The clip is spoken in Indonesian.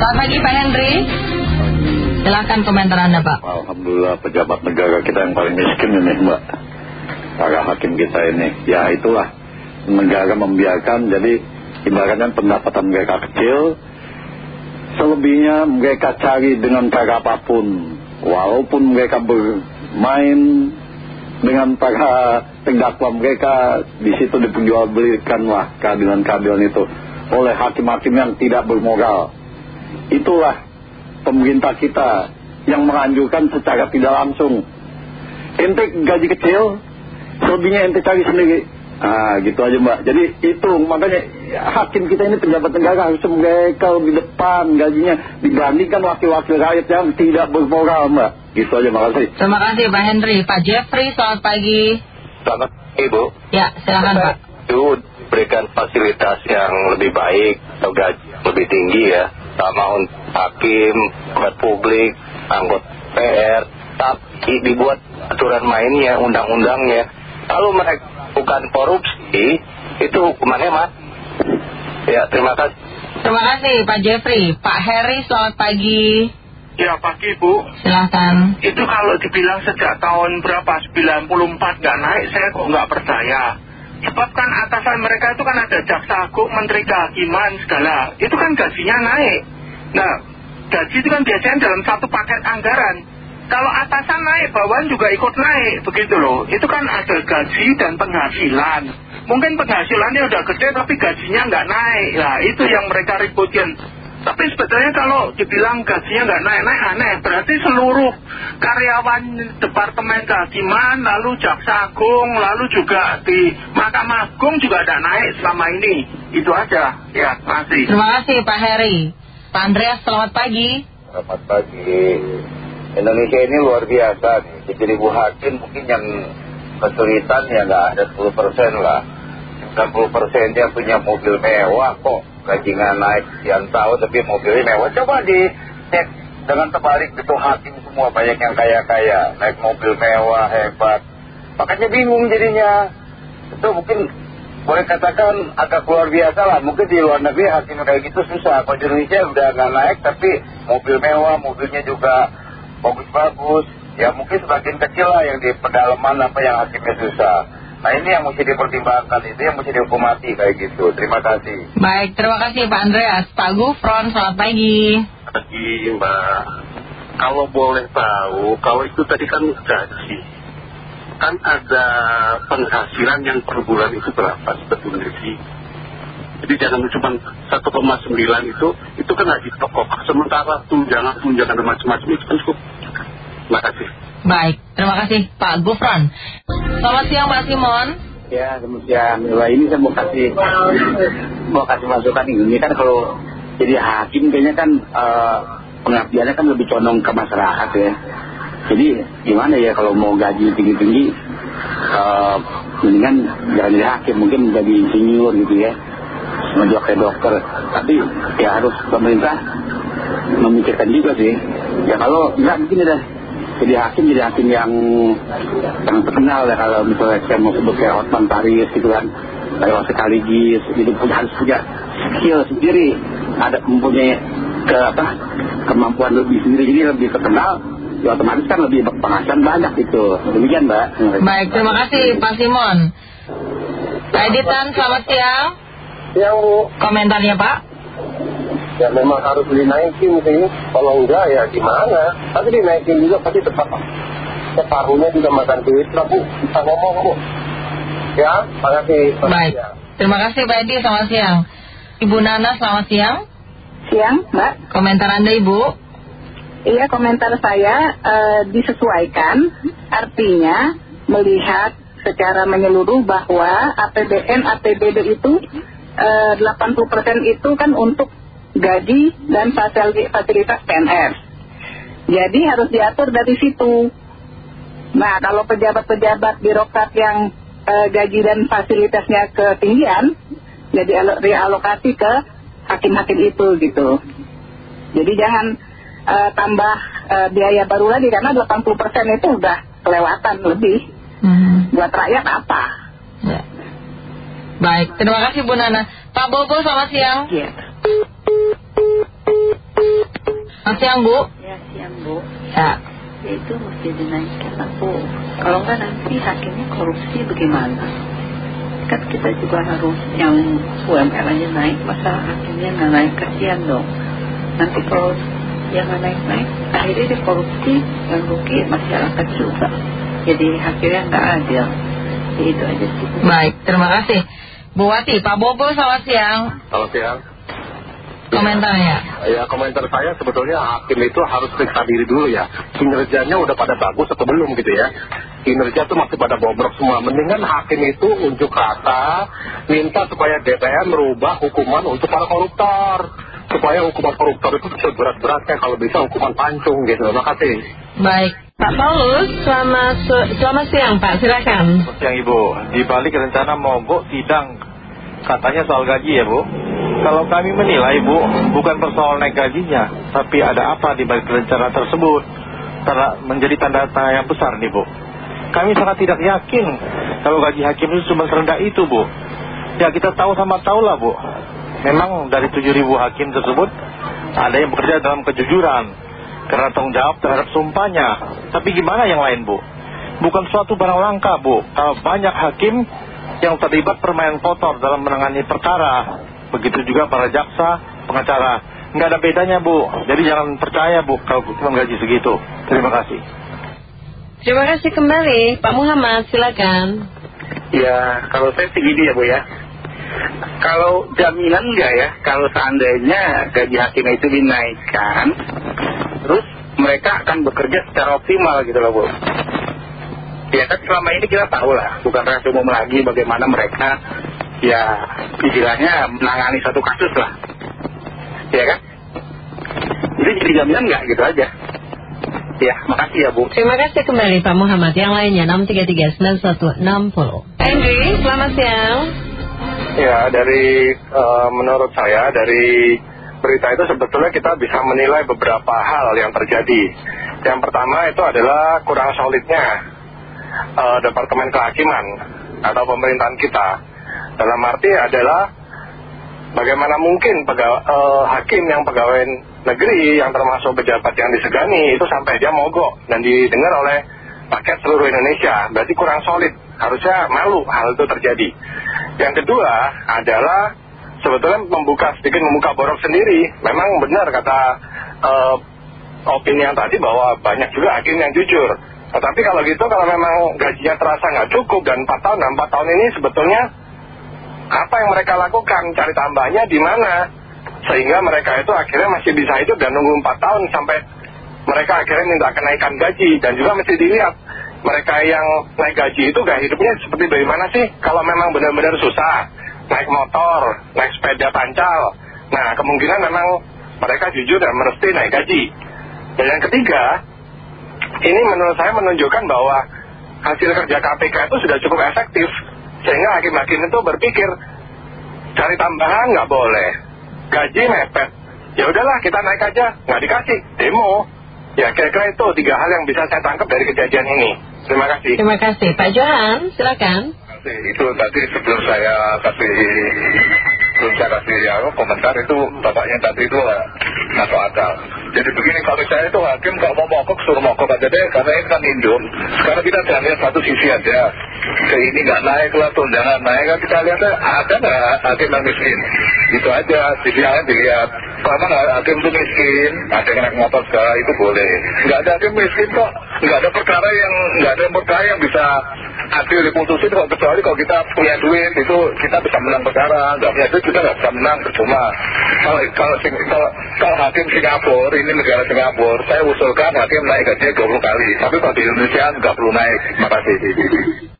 Selamat pagi Pak Henry. Silahkan komentar Anda Pak. Alhamdulillah pejabat negara kita yang paling miskin ini Mbak. Para hakim kita ini. Ya itulah. Negara membiarkan jadi ibaratnya pendapatan mereka kecil. Selebihnya mereka cari dengan cara apa pun. Walaupun mereka bermain dengan para terdakwa mereka di situ diperjualbelikanlah keadilan-keadilan itu oleh hakim-hakim yang tidak bermoral. Itulah pemerintah kita yang menganjurkan secara tidak langsung. Ente gaji kecil, selebihnya ente cari sendiri. Ah, gitu aja mbak. Jadi itu makanya hakim kita ini pejabat negara harus mereka di depan gajinya dibandingkan wakil-wakil rakyat yang tidak bermoral mbak. Gitu aja makasih. Terima kasih Pak Henry. Pak Jeffrey, selamat pagi. Selamat pagi Bu. Ya, silakan Pak. Itu berikan fasilitas yang lebih baik atau gaji lebih tinggi ya. Sama untuk hakim, buat publik, anggota PR. Tapi dibuat aturan mainnya, undang-undangnya. Kalau mereka bukan korupsi, itu hukumannya mati. Ya, terima kasih. Terima kasih Pak Jeffrey. Pak Heri, selamat pagi. Ya pagi Bu, Silahkan. itu kalau dibilang sejak tahun berapa 94 nggak naik, saya kok nggak percaya. Sebab kan atasan mereka itu kan ada jaksa agung, menteri kehakiman segala, itu kan gajinya naik. Nah, gaji itu kan biasanya dalam satu paket anggaran. Kalau atasan naik, bawahan juga ikut naik, begitu loh. Itu kan ada gaji dan penghasilan. Mungkin penghasilannya udah gede tapi gajinya nggak naik. Nah, itu yang mereka ributin. Tapi sebetulnya kalau dibilang gajinya nggak naik-naik aneh. Berarti seluruh karyawan Departemen Kehakiman, lalu Jaksa Agung, lalu juga di Mahkamah Agung juga ada naik selama ini. Itu aja. Ya, masih. Terima kasih Pak Heri. Pak Andreas, selamat pagi. Selamat pagi. Indonesia ini luar biasa nih. Jadi ribu hakim mungkin yang kesulitan ya nggak ada 10 persen lah. 90 persen dia punya mobil mewah kok. Gaji nggak naik sekian tahun tapi mobilnya mewah. Coba dicek dengan terbalik itu hakim semua banyak yang kaya-kaya. Naik mobil mewah hebat. Makanya bingung jadinya. Itu mungkin boleh katakan agak luar biasa lah. Mungkin di luar negeri hakim kayak gitu susah. Kalau di Indonesia udah nggak naik tapi mobil mewah, mobilnya juga bagus-bagus. Ya mungkin sebagian kecil lah yang di pedalaman apa yang hakimnya susah. Nah ini yang mesti dipertimbangkan, itu yang mesti dihukumati kayak gitu. Terima kasih. Baik, terima kasih Pak Andreas. Pak Gufron, selamat pagi. Pagi Mbak. Kalau boleh tahu, kalau itu tadi kan gaji. Kan ada penghasilan yang per bulan itu berapa sebetulnya sih? Jadi jangan cuma 1,9 itu, itu kan gaji pokok. Sementara tunjangan, tunjangan dan macam-macam itu kan cukup. Terima kasih. Baik, terima kasih Pak Gufron. Selamat siang Pak Simon. Ya, kemudian Wah, ini saya mau kasih mau kasih masukan ini kan kalau jadi hakim kayaknya kan eh, pengabdiannya kan lebih condong ke masyarakat ya. Jadi gimana ya kalau mau gaji tinggi-tinggi eh, mendingan jangan jadi hakim mungkin jadi insinyur gitu ya menjual kayak dokter tapi ya harus pemerintah memikirkan juga sih ya kalau enggak mungkin ada jadi hakim jadi hakim yang yang terkenal ya kalau misalnya saya mau sebut kayak Hotman Paris gitu kan kayak Sekaligis itu punya harus punya skill sendiri ada mempunyai ke apa kemampuan lebih sendiri jadi lebih terkenal ya otomatis kan lebih penghasilan banyak itu demikian mbak Baik, terima kasih Pak Simon. Pak Editan, selamat siang. Ya Bu, Komentarnya Pak. Ya memang harus dinaikin sih. Kalau enggak ya gimana? Tapi dinaikin juga pasti tetap separuhnya juga makan duit lah Bu. Bisa ngomong Bu. Ya, makasih. Baik, terima kasih Pak Edi, selamat siang. Ibu Nana, selamat siang. Siang, Mbak. Komentar Anda Ibu. Iya, komentar saya eh, disesuaikan, artinya melihat secara menyeluruh bahwa APBN, APBD itu eh, 80% itu kan untuk gaji dan fasili- fasilitas PNS. Jadi harus diatur dari situ. Nah, kalau pejabat-pejabat birokrat yang eh, gaji dan fasilitasnya ketinggian, jadi alo- realokasi ke hakim-hakim itu gitu. Jadi jangan eh, tambah eh, biaya baru lagi karena 80% itu udah kelewatan lebih. Hmm, Buat rakyat apa? ya. Baik, terima kasih Bu Nana. Pak Bobo, selamat siang. Iya. Selamat siang Bu. Ya siang Bu. Ya. Ya itu mesti dinaikkan aku. Kalau nggak nanti hakimnya korupsi bagaimana? Kan kita juga harus yang UMR aja naik, masa hakimnya nggak naik kasihan dong. Nanti kalau yang nggak naik-naik, akhirnya dia korupsi, yang rugi masyarakat juga. Jadi hakimnya nggak adil. Ya itu aja sih. Bu. Baik, terima kasih. Bu Wati, Pak Bobo selamat siang. Selamat siang. Komentarnya. Ya komentar saya sebetulnya hakim itu harus periksa diri dulu ya. Kinerjanya udah pada bagus atau belum gitu ya. Kinerja tuh masih pada bobrok semua. Mendingan hakim itu unjuk rasa, minta supaya DPR merubah hukuman untuk para koruptor. Supaya hukuman koruptor itu seberat-beratnya kalau bisa hukuman pancung gitu. Terima kasih. Baik. Pak Paulus, selamat, selamat siang Pak, silakan. Yang Ibu, di balik rencana mogok sidang katanya soal gaji ya Bu. Kalau kami menilai Bu, bukan persoal naik gajinya, tapi ada apa di balik rencana tersebut. Karena menjadi tanda tanya yang besar nih Bu. Kami sangat tidak yakin kalau gaji hakim itu cuma serendah itu Bu. Ya kita tahu sama tahu lah Bu. Memang dari 7.000 hakim tersebut ada yang bekerja dalam kejujuran karena tanggung jawab terhadap sumpahnya. Tapi gimana yang lain Bu? Bukan suatu barang langka Bu. Kalau banyak hakim yang terlibat permainan kotor dalam menangani perkara. Begitu juga para jaksa, pengacara. Nggak ada bedanya Bu. Jadi jangan percaya Bu kalau cuma gaji segitu. Terima kasih. Terima kasih kembali, Pak Muhammad, silakan. Ya, kalau saya sih gini ya Bu ya. Kalau jaminan enggak ya, kalau seandainya gaji hakim itu dinaikkan, terus mereka akan bekerja secara optimal gitu loh Bu. Ya kan selama ini kita tahu lah, bukan rahasia umum lagi bagaimana mereka ya istilahnya menangani satu kasus lah. Ya kan? Jadi jadi jaminan enggak gitu aja. Ya, makasih ya Bu. Terima kasih kembali Pak Muhammad. Yang lainnya 633-9160. Henry, selamat siang. Ya, dari eh, menurut saya dari berita itu sebetulnya kita bisa menilai beberapa hal yang terjadi. Yang pertama itu adalah kurang solidnya eh, Departemen Kehakiman atau pemerintahan kita. Dalam arti adalah bagaimana mungkin pega- eh, hakim yang pegawai negeri yang termasuk pejabat yang disegani itu sampai dia mogok dan didengar oleh rakyat seluruh Indonesia. Berarti kurang solid. Harusnya malu hal itu terjadi. Yang kedua adalah sebetulnya membuka sedikit membuka borok sendiri. Memang benar kata eh, opini yang tadi bahwa banyak juga hakim yang jujur. Tetapi kalau gitu kalau memang gajinya terasa nggak cukup dan 4 tahun, nah 4 tahun ini sebetulnya apa yang mereka lakukan, cari tambahnya di mana. Sehingga mereka itu akhirnya masih bisa hidup dan nunggu 4 tahun sampai mereka akhirnya minta kenaikan gaji. Dan juga mesti dilihat mereka yang naik gaji itu gaya hidupnya seperti bagaimana sih? Kalau memang benar-benar susah naik motor, naik sepeda pancal. Nah kemungkinan memang mereka jujur dan mesti naik gaji. Dan yang ketiga ini menurut saya menunjukkan bahwa hasil kerja KPK itu sudah cukup efektif sehingga hakim-hakim itu berpikir cari tambahan nggak boleh. Gaji mepet. Ya udahlah kita naik aja. Nggak dikasih demo. Ya kira-kira itu tiga hal yang bisa saya tangkap dari kejadian ini. Terima kasih. Terima kasih. Pak Johan, silakan. itu tadi sebelum saya kasih kasih ya, komentar itu bapaknya tadi itu nggak masuk akal. Jadi begini kalau saya itu hakim kalau mau mogok suruh mogok aja deh karena ini kan induk. Sekarang kita jangan lihat satu sisi aja. Ke ini nggak naik lah tunjangan naik. Kan kita lihat ada nggak hakim yang miskin? Itu aja sisi lain dilihat. Kalau nggak hakim itu miskin? Ada yang naik motor segala itu boleh. Nggak ada hakim miskin kok. Nggak ada perkara yang ada perkara yang bisa adil diputusin kok kecuali kalau kita punya duit itu kita bisa menang perkara. Nggak punya duit kita nggak bisa menang percuma. Kalau kalau, kalau, kalau hakim Singapura ini negara Singapura saya usulkan hakim naik gaji 20 kali. Tapi kalau di Indonesia nggak perlu naik. Terima kasih